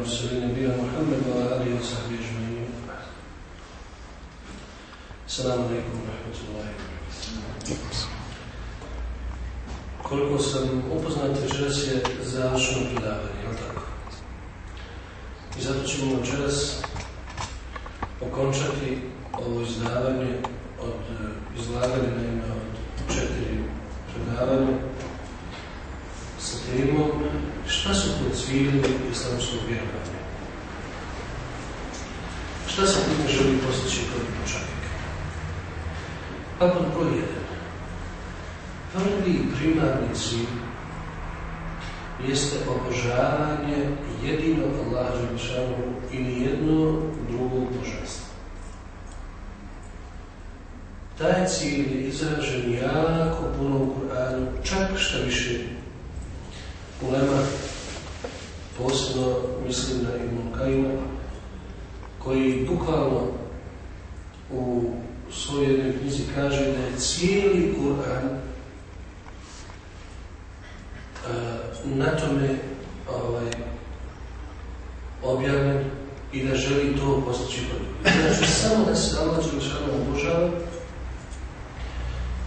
المرسلين نبينا محمد وآله وصحبه أجمعين السلام عليكم ورحمة الله وبركاته Koliko sam upoznat, večeras je završeno predavanje, jel tako? I zato ćemo večeras okončati ovo izdavanje od izlaganja naime od četiri predavanja sa temom šta su to ciljevi islamskog vjerovanja. Šta se time želi postići kod? Pa pod broj jedan. Prvi primarni cilj jeste obožavanje jedinog Allaha Želešanu i nijedno drugog božanstva. Taj cilj je izražen jako puno u Kur'anu, čak šta više ulema, posebno mislim na Ibn Kajima, koji bukvalno u svojoj jednoj knjizi kaže da je cijeli Kur'an na tome ovaj, objavljen i da želi to postići kod Znači, samo da se Allah Đelešanu obožava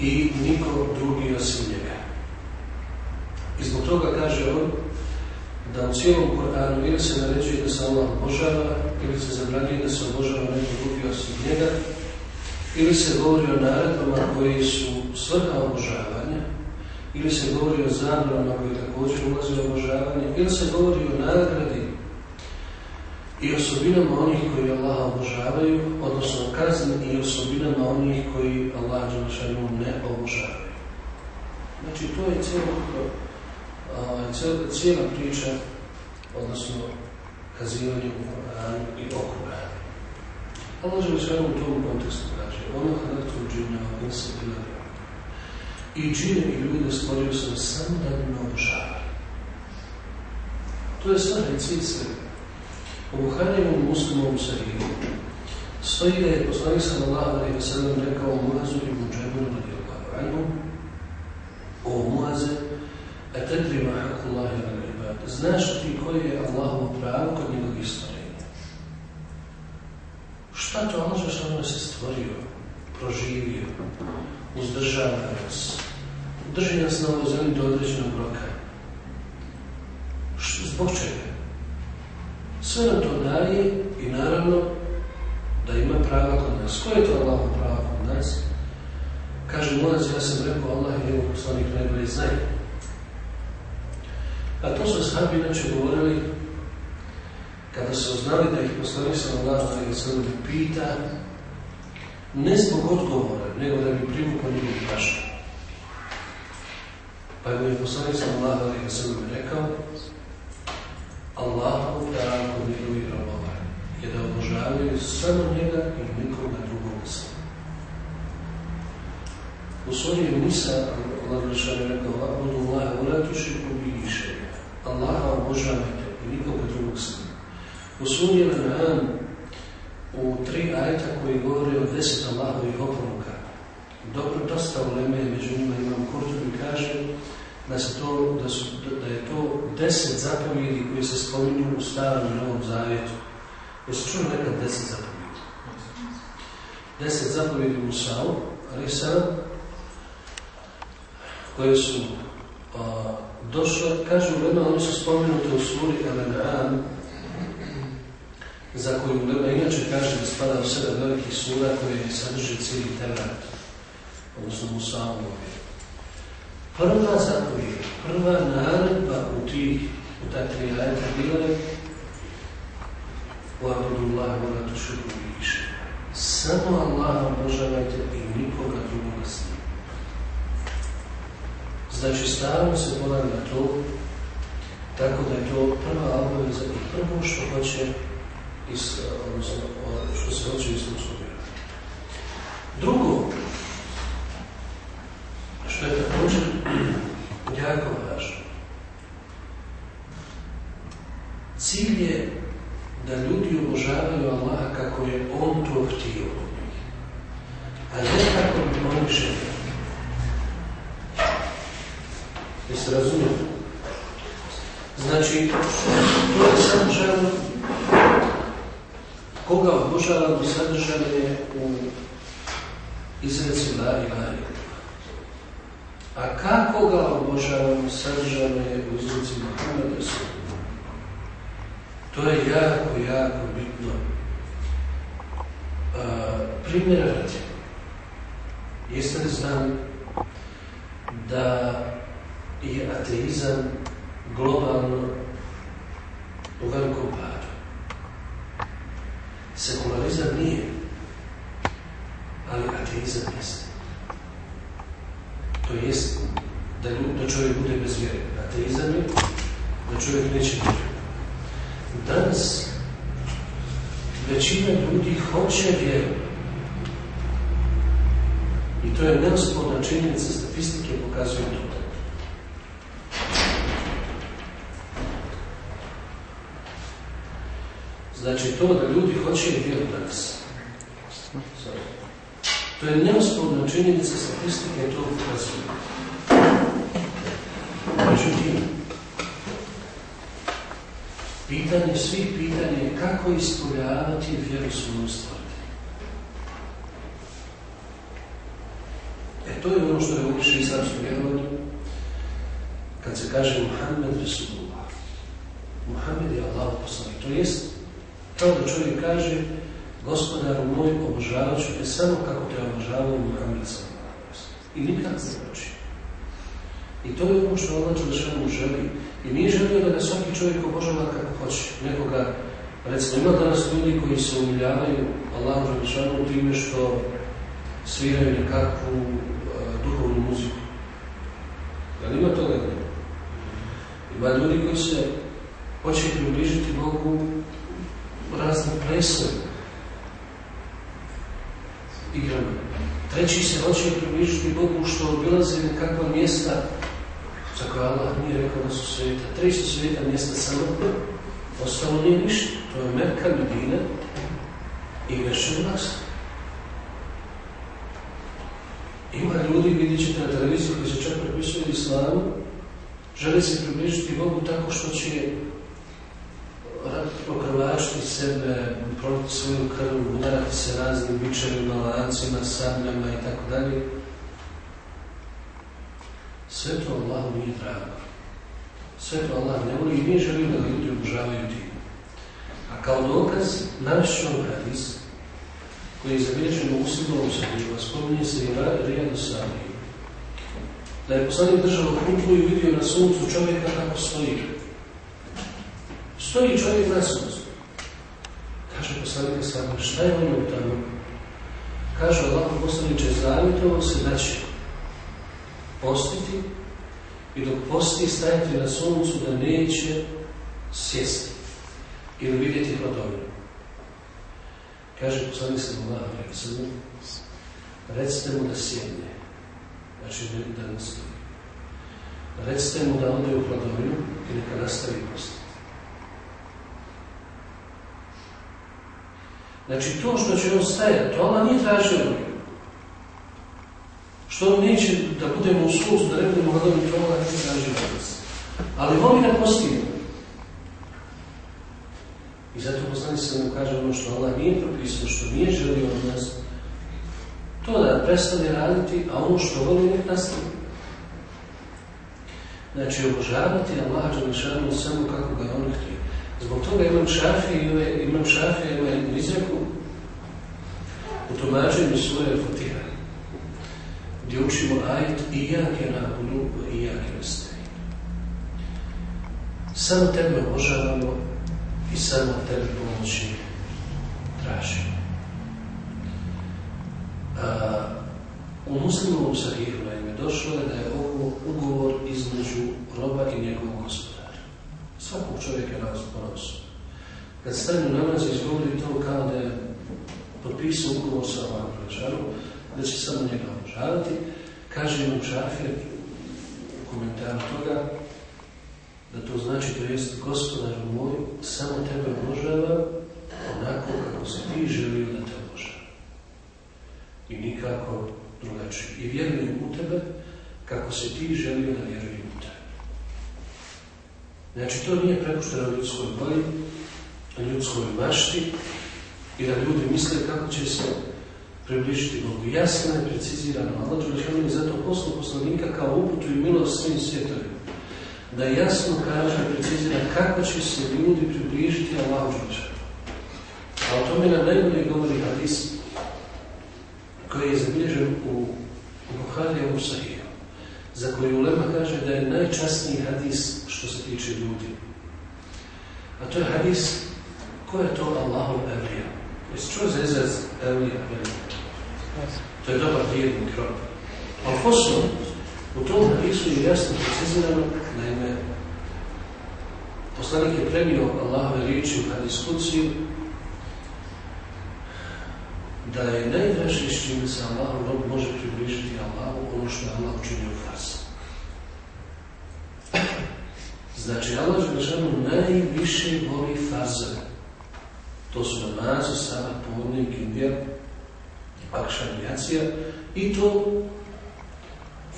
i niko drugi osim njega. I zbog toga kaže on da u cijelom Koranu ili se naređuje da se Allah obožava, ili se zabranjuje da se obožava neko drugi osim njega, ili se govori o naredbama koji su svrha obožavanja, ili se govori o zabranama koji također ulaze u obožavanje, ili se govori o nagradi i osobinama onih koji Allah obožavaju, odnosno kazni i osobinama onih koji Allah ne obožavaju. Znači, to je cijela, cijela priča, odnosno kazivanje u Koranu i o Koranu. Allah Đelešanu u tom kontekstu kaže ono hratu džina, on se bila I džine i ljude stvorio sam samo da bi obožavali. To je cilj svega. U Buharijevom muslimom sahihu stoji da je poslanik sallallahu alaihi wa sallam rekao Muazu i Muđebunu radijallahu anhu o Muaze a tedri ma haku Allahi ala ibad. Znaš ti koji je Allahovo pravo kod njegovog stvorenja? Šta to ono što ono se stvorio, proživio, uzdržava nas, drži nas na ovoj zemlji do određenog roka? Zbog čega? Sve nam to daje i naravno da ima prava kod nas. Koje je to Allaho pravo kod nas? Kaže Monac, ja sam rekao Allah i evo poslanik najbolje znaju. A to su sahabi inače govorili kada su znali da ih poslanik sallallahu alejhi ve sellem pita ne zbog odgovora, nego da bi privukao njegovu pažnju. Pa je poslanik sallallahu alejhi ve sellem rekao Allahu kod njegovih robova je da obožavaju samo njega i nikoga drugog samo. U svojoj Nisa Allah je rekao Abudu Allah, ula tušiku bi išeja. Allaha obožavajte i nikoga drugog sama. U suri Al-An'am u tri ajta koji govore o deset Allahovih oporuka, dobro dosta uleme, među njima imam Kurtobi kaže da, se to, da, su, da je to deset zapovjedi koji se spominju u starom i novom zavjetu. Jesi čuo nekad deset zapovjedi? Deset zapovjedi Musa'u, ali sad, koje su došla, kažu Lema, oni su spomenuti u suri Al-An'am, za koju Lema inače kaže da spada u sedam velikih sura koje sadrže cijeli terat, odnosno u samovi. Prva zapovjed, prva naredba u tih, u takve ajta bila je u Abdullah, u Ratu Samo Allah obožavajte i nikoga drugoga Znači, stavno se ponavlja to, tako da je to prva obaveza i prvo što hoće iz, odnosno, što se hoće vjera. Drugo, što je također jako važno, cilj je da ljudi obožavaju Allaha kako je On to htio od njih, a ne kako bi oni željeli. Jeste razumijeli? Znači, to je želno koga obožavamo sadržane je u izreci la ilaha A kako ga obožavamo sadržano je u izreci Muhammed To je jako, jako bitno. Primjer radi. Jeste li da je ateizam globalno u velikom padu? Sekularizam nije, ali ateizam jeste. To jest da, da čovjek bude bez vjere. Ateizam je da čovjek neće vjerati. Danas većina ljudi hoće vjerovati. I to je neosporna činjenica, statistike pokazuju to. Znači to da ljudi hoće vjeru danas. To je neosporna činjenica, statistike to pokazuju. Međutim, pitanje svih pitanja je kako ispoljavati vjeru stvoriti. E to je ono što je uliče islamsko vjerovanju kad se kaže Muhammed Resulullah. Muhammed je Allah poslanik. To jest kao da čovjek kaže gospodaru moj obožavat ću te samo kako te obožavao Muhammed I nikad ne I to je ono što Allah Đelešanu želi. I nije želio da ga svaki čovjek obožava kako hoće. Nekoga, recimo, ima danas ljudi koji se umiljavaju Allah Đelešanu time što sviraju nekakvu uh, duhovnu muziku. li ima toga? Ima ljudi koji se hoće približiti Bogu raznim plesovima, igrama. Treći se hoće približiti Bogu što obilaze nekakva mjesta za koja Allah nije rekao da su sveta. Tri su sveta mjesta samo, ostalo nije ništa. To je Merka, Medina i Vešernas. Ima ljudi, vidjet ćete na televiziji koji se čak prepisuju islamu, žele se približiti Bogu tako što će okrvačiti sebe, proliti svoju krv, udarati se raznim bičevima, lancima, sabljama i tako dalje. Sve to Allah nije drago. Sve to Allah ne voli i nije želio da ljudi obožavaju tim. A kao dokaz vam hadis koji je zabilježen u uslivom sadnjima, spominje se i Rijadu Sami. Da je poslanik držao kutlu i vidio na suncu čovjeka kako stoji. Stoji čovjek na suncu. Kaže poslanik Sami, šta je ono tamo? Kaže Allah poslaniče, zavjetovo se da će postiti i dok posti stajati na suncu da neće sjesti ili vidjeti hladovinu. Kaže poslanik se Allah recite mu da sjedne, znači da ne stoji. Recite mu da ode u hladovinu i neka nastavi postiti. Znači to što će on stajati, to ona nije tražio što neće da budemo u suncu, da ne budemo gledali toga, ne traži nas. Ali voli da postimo. I zato poslani se nam kaže ono što Allah nije propisao, što nije želio od nas, to da prestane raditi, a ono što voli nek nastavi. Znači, obožavati Allah Đelešanu samo kako ga on htio. Zbog toga imam šafije, imam šafije, imam jednu izreku u tumačenju svoje fotiha gdje učimo ajet i jake na budu i jake nastavi. Samo tebe obožavamo i samo tebe pomoći tražimo. A, u muslimovom sahihu naime došlo je da je ovo ugovor između roba i njegovog gospodara. Svakog čovjeka nas ponosu. Kad stane namaz izgovori to kao da je potpisao ugovor sa ovom da će samo njega obožavati, kaže mu Šafir u komentaru toga, da to znači, to jest gospodar moj, samo tebe obožava onako kako se ti želio da te obožava. I nikako drugačije. I vjerujem u tebe kako se ti želio da vjerujem. Znači, to nije prepušteno ljudskoj volji, ljudskoj mašti, i da ljudi misle kako će se približiti Bogu. Jasno je precizirano, Allah Đelešanu je zato poslu poslanika kao uputu i milost svim svjetovima. Da jasno kaže i precizira kako će se ljudi približiti Allahu Đelešanu. A o tome nam najbolje govori hadis koji je zabilježen u Buharijevu Sahiju, za koji Ulema kaže da je najčasniji hadis što se tiče ljudi. A to je hadis ko je to Allahov Evlija. Jesi čuo za izraz Evlija? To je dobar vjerni krop. A Fosu, u tom hadisu je jasno precizirano, naime, poslanik je premio Allahove riječi u hadiskuciju da je najdraži s čim se Allahu rob može približiti Allahu ono što je Allah učinio farz. Znači, Allah Želešanu najviše voli farze. To su namaze, sada povodne kindija, bakša jacija, i to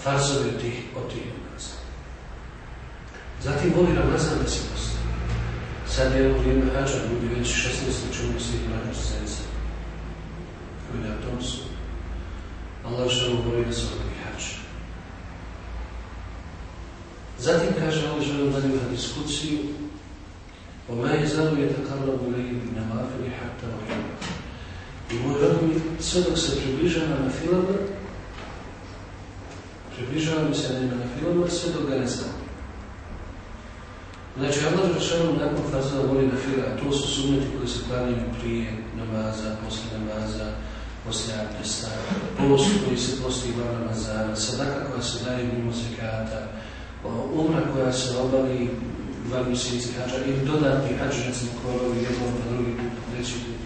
farzove tih od tih namaza. Zatim voli Ramazan da se. Sad je u vrijeme hađa, ljudi već 16. čemu svih i bili na tom su. Allah što govori na svom bihaču. Zatim kaže Allah želim da ima diskusiju وَمَا يَزَلُ يَتَقَرَّبُ لَيْهِ مِنْ نَوَافِلِ حَتَّى وَحِبَ I moj rok mi sve dok se približava na filama, približava mi se na na filama, sve dok ga ne znam. Znači, Allah Žešanu nakon fazova voli na fila, a to su sunneti koji se klanjaju prije namaza, posle namaza, posle abdesta, post koji se posti van namazana, sadaka koja se daje mimo zekata, umra koja se obavi dva mjeseci hađa ili dodatni hađ, recimo obavi jednom na drugi put, treći put.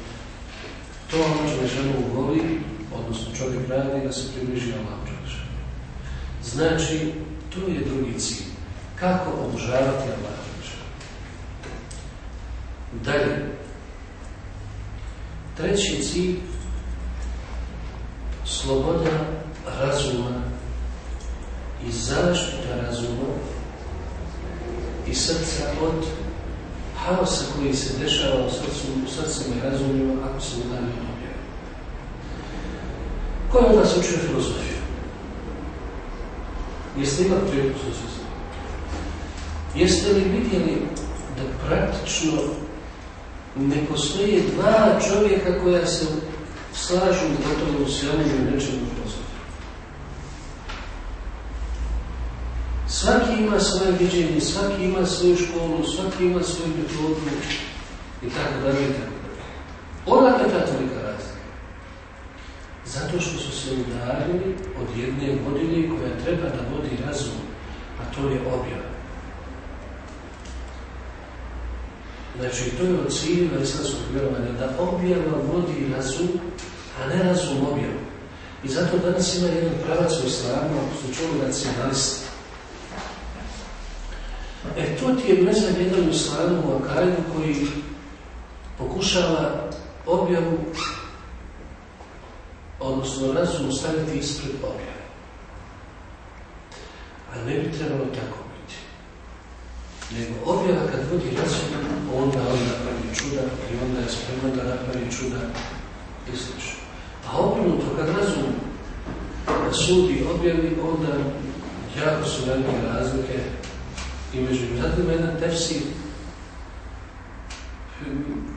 To ono što ženu voli, odnosno čovjek radi da se približi Allah. Znači, to je drugi cilj. Kako obožavati Allah. Dalje. Treći cilj, sloboda razuma i zaštita razuma i srca od haosa koji se dešava u srcu, u srcima i razumima ako se udali od objava. Ko je nas učio filozofiju? Jeste imali priliku susjedstva? Jeste li vidjeli da praktično ne postoje dva čovjeka koja se slažu gotovo u svemu i nečemu filozofiju? Svaki ima svoje viđenje, svaki ima svoju školu, svaki ima svoju metodu i tako dalje i tako dalje. Odakle ta tolika razlika? Zato što su se udarili od jedne vodilje koja treba da vodi razum, a to je objava. Znači, to je od ciljeva islamskog vjerovanja, da objava vodi razum, a ne razum objavu. I zato danas ima jedan pravac u islamu, su čuli nacionalisti, E to ti je mezan jedan u islamu u Akajdu koji pokušava objavu, odnosno razum staviti ispred objave. A ne bi trebalo tako. Nego objava kad vodi razum, onda on napravi čuda i onda je spreman da napravi čuda i sl. A obrnuto, kad razum sudi objavi, onda jako su velike razlike i među zatim jedan tefsir,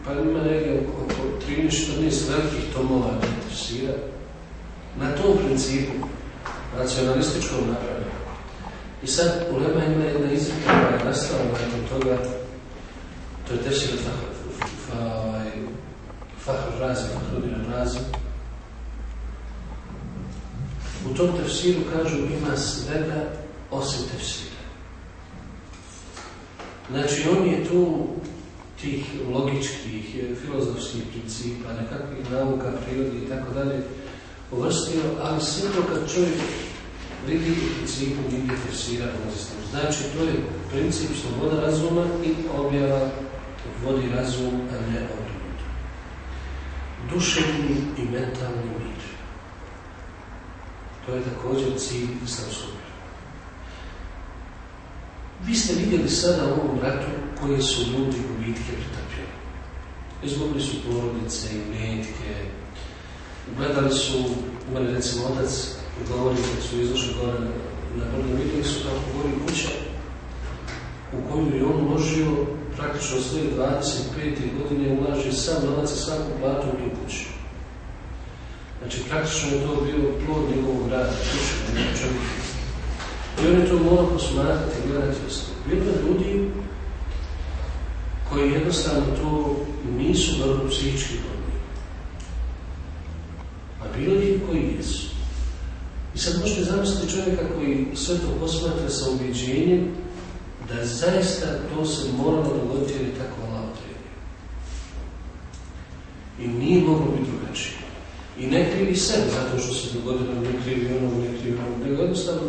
pa ima negdje oko 13-14 velikih tomova tefsira, na tom principu, nacionalističkom napravlja. I sad u Lema ima jedna izreka koja je nastala nakon toga, to je tefsir od Fahr Razi, Fahrudina Razi. U tom tefsiru kažu ima svega osim tefsira. Znači, on je tu tih logičkih, filozofskih principa, nekakvih nauka, prirodi i tako dalje uvrstio, ali sve to kad čovjek vidi principu tefsira Znači, to je princip sloboda razuma i objava vodi razum, a ne obrnuto. Duševni i mentalni mir. To je također cilj islamskog Vi ste vidjeli sada u ovom ratu koje su ljudi gubitke pretrpjeli. izgubili su porodice i metke, gledali su, imali recimo otac govori kad su izašli gore na vidjeli su kako govori kuća u koju je on uložio praktično svoje 25. godine ulaži sam novac i svaku platu u tu kuću. Znači, praktično je to bio plod njegovog rada, kuće, čovjek. I on je to morao posmatrati gledati Bilo je ljudi koji jednostavno to nisu dobro psihički dobili. A bilo je. I sad možete zamisliti čovjeka koji sve to posmatra sa ubiđenjem da zaista to se moralo dogoditi jer je tako Allah I nije moglo biti drugačije. I ne krivi sebe zato što se dogodilo, ne krivi ono, ne krivi ono, nego jednostavno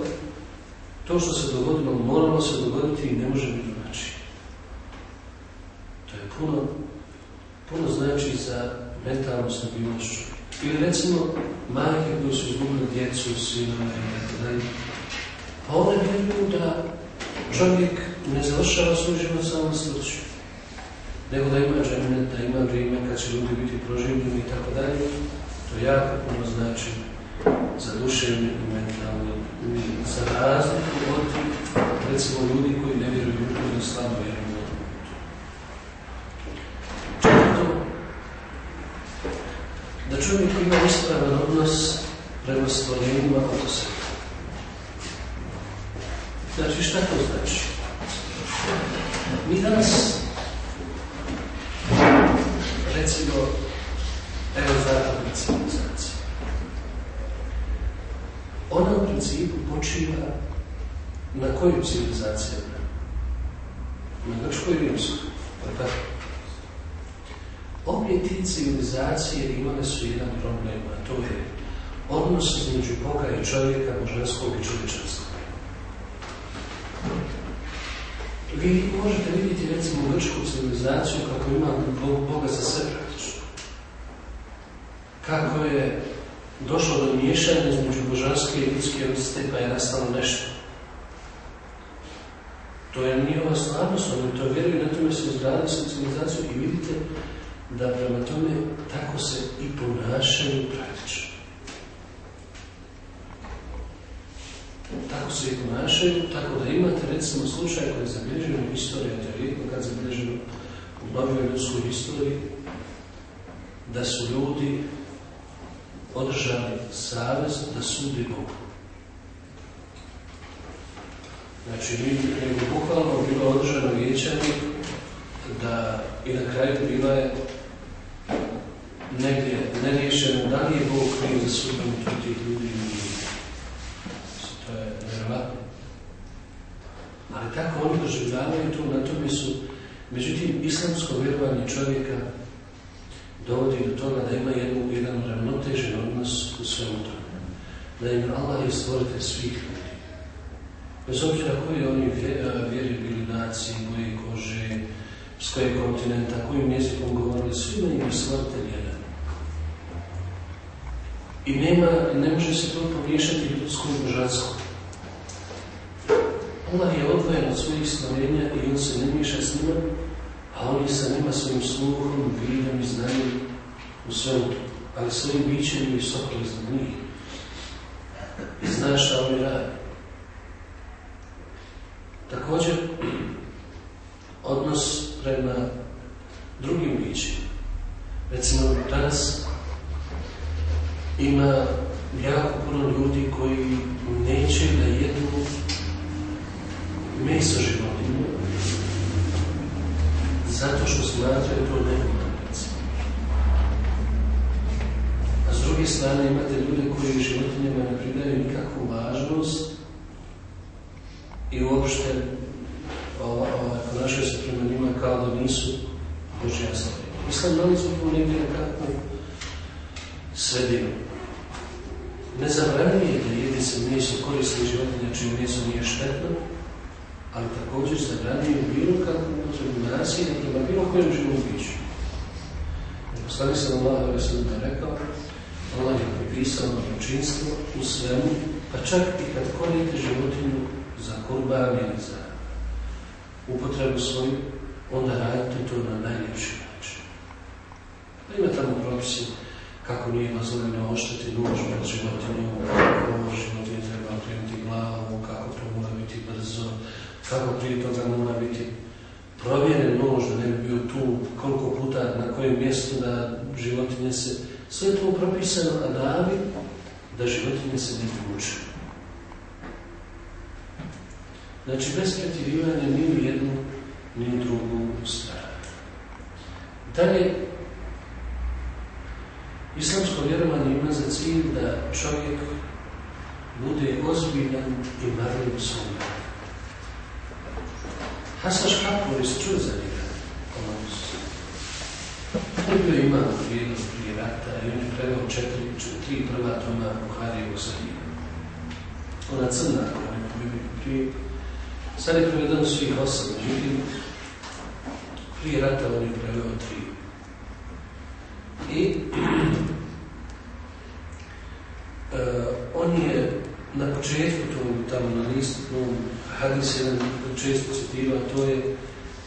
to što se dogodilo moralo se dogoditi i ne može biti drugačije. To je puno, puno znači za mentalnu stabilnost Ili recimo majke koje su izgubili djecu, sinove i tako dalje. Pa one vjeruju da čovjek ne završava svoj život samo smrću, nego da ima džemnet, da ima vrijeme kad će ljudi biti proživljeni i tako dalje. To jako puno znači za duševni i mentalni za razliku od recimo ljudi koji ne vjeruju u slabo vjeruju u Četvrto, da čovjek ima ispravan odnos prema stvorenjima oko sebe. Znači, šta to znači? Mi danas, recimo, evo zapadna civilizacija. Ona u principu počiva na koju civilizaciju? Na grčkoj rimskoj. Pa tako. Obje ti civilizacije imale su jedan problem, a to je odnos između Boga i čovjeka, božanskog i čovječanskog. Vi možete vidjeti recimo grčku civilizaciju kako ima Boga za sve praktično. Kako je došlo do miješanja između božanske i ljudske vrste pa je nastalo nešto. To je njihova stvarnost, oni to vjeruju, na tome su izgradili civilizaciju i vidite da prema tome tako se i ponašaju praktično. Tako se i ponašaju, tako da imate recimo slučaj koji je zabilježen u istoriji, to je rijetko kad zabilježeno u novoj ljudskoj historiji, da su ljudi održali savez da sudi Bogu. Znači, nego bukvalno bilo održano vijećanje da i na kraju bila je negdje neriješeno da li je Bog kriv za sudbenu tih ljudi to je nevjerojatno. Ali tako oni doživljavaju to, na tome su, međutim, islamsko vjerovanje čovjeka dovodi do toga da ima jednu, jedan ravnotežen odnos u svemu tome. Da im Allah je stvoritelj svih ljudi. Bez obzira koji oni vjeri bili naciji, boje kože, s kojeg kontinenta, kojim jezikom govorili, svi im je stvoritelj jedan. I nema, ne može se to pomiješati ljudskom božanskom. Allah je odvojen od svojih stvorenja i on se ne miješa s njima, a on je sa njima svojim sluhom, vidom i znanjem u svemu ali svojim bićem je visoko iznad njih. I zna šta oni radi. Također, odnos prema drugim bićima. Recimo, danas ima jako puno ljudi koji neće da jedu meso životinju zato što smatraju to nehumano. A s druge strane imate ljude koji životinjama ne pridaju nikakvu važnost i uopšte ponašaju se prema njima kao da nisu Božja stvorenja. Islam nalazi tu negdje nekakvu sredinu. Zabranjuje da jedi se meso korisne životinja čije meso nije štetno, ali također zabranjuje bilo kakvu potrebu nasilja prema bilo kojem živom biću. Poslani sam Allah da rekao, Allah je pripisao dobročinstvo u svemu, pa čak i kad korite životinju za kurban ili za upotrebu svoju, onda radite to na najljepši način. propisi kako nije dozvoljeno ošteti nož pred životinju, kako životinje treba okrenuti glavu, kako to mora biti brzo, kako prije toga mora biti provjeren nož da ne bi bio tu, koliko puta, na kojem mjestu da životinje se... Sve to propisano, a da životinje se ne muče. Znači, bez pretjerivanja ni u jednu, ni u drugu stranu. Dalje, islamsko vjerovanje ima za cilj da čovjek bude ozbiljan i marljiv svom Hasan Škapur se čuo za njega. On je bio imam prije, rata i on je preveo četiri, tri prva toma Buharijevog sahira. Ona crna koja je prije. Sad je prevedeno svih osam, međutim, prije rata on je preveo tri. I on je na početku tom, tamo na listu, hadis jedan često citirao, to je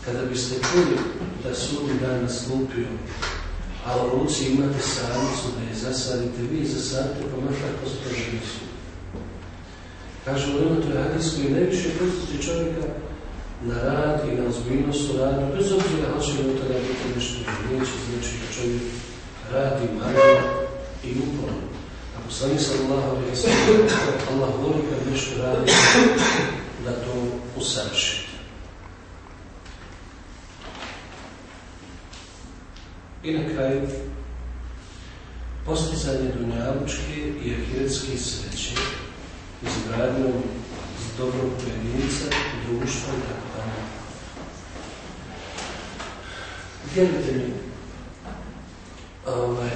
kada biste čuli da sudni dan nastupio, a u ruci imate samicu da je zasadite, vi zasadite pa makar ko to živi sud. Kaže, u to je hadis koji najviše postiče čovjeka na rad i na ozbiljnost u radu, bez obzira hoće li od toga biti nešto neće, znači da čovjek radi, marno i uporno. Ako sami sam Allah, Allah voli kad nešto radi, da to usavrši. I na kraju, postizanje dunjavučke i ahiretske sreće izgradnjom dobrog pojedinca, društva i tako dalje. Vjerujte mi, ovaj,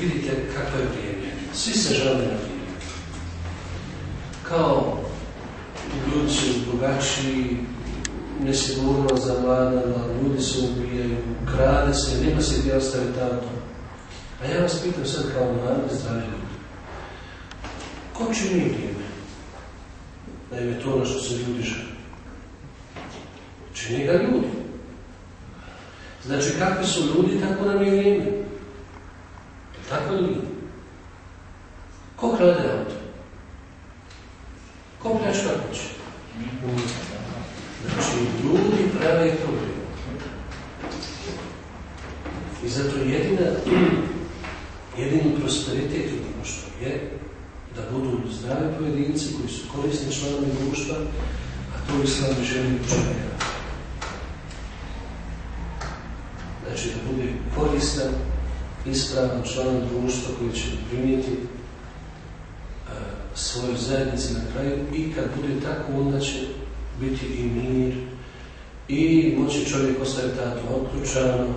vidite kako je vrijeme. Svi se žele vrijeme. Kao ljudi su drugačiji, nesigurno zavladala, ljudi se ubijaju, krade se, nema se gdje ostaviti auto. A ja vas pitam sad kao mlade zdravi ljudi. Ko čini vrijeme? Da je to ono što se ljudi žele. Čini ga ljudi. Znači, kakvi su ljudi, tako nam je vrijeme. Tako li? Ko krade auto? Ko pljačka kuće? Znači, ljudi prave problem. I zato jedina, jedini prosperitet u društvu je da budu zdravi pojedinci koji su korisni članovi društva, a to islam želi čovjeka. Znači da bude koristan, ispravan član društva koji će primijeti svojoj zajednici na kraju i kad bude tako onda će biti i mir i moći čovjek ostaviti tato otključano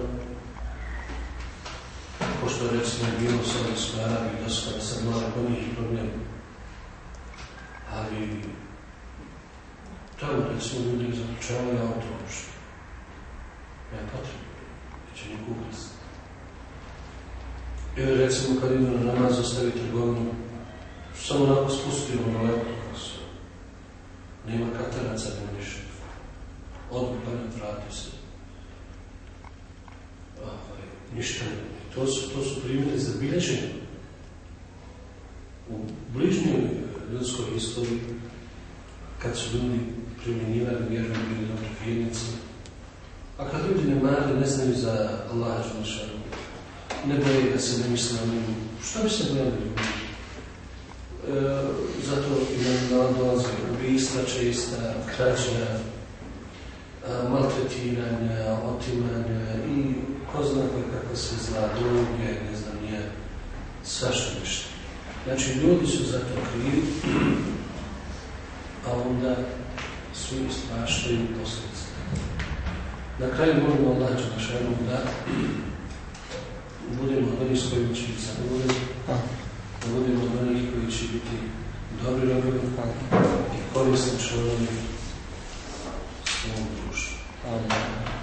je bilo u Saudijskoj Arabiji dosta sad malo po njih problem ali tamo recimo ljudi zaključavaju auto uopšte ne potrebno neće ni kukac ili recimo kad idu na namaz ostavi trgovinu samo onako spustio ono lepo su. Nema kataraca, nema ništa. Pa vratio se. Ovaj, ništa ne. To su, to su primjeri za bilježenje. U bližnjoj ljudskoj istoriji, kad su ljudi primjenjivali vjeru, bili dobri vjernici, a kad ljudi ne mali, ne znaju za Allaha Želešanu, ne boje da se ne misle o njemu, što bi se bojali ljudi? E, zato i nam dolaze ubijstva česta, krađa, e, maltretiranja, otimanja i ko zna kakva se zla, druge, ne znam nije, svašta nešto. Znači, ljudi su za to krivi, a onda su ispaštaju posljedice. Na kraju molimo Allah Đelešanu da budemo oni s kojima će biti zadovoljeni, da budemo od onih koji će biti dobri robovi i korisni članovi svog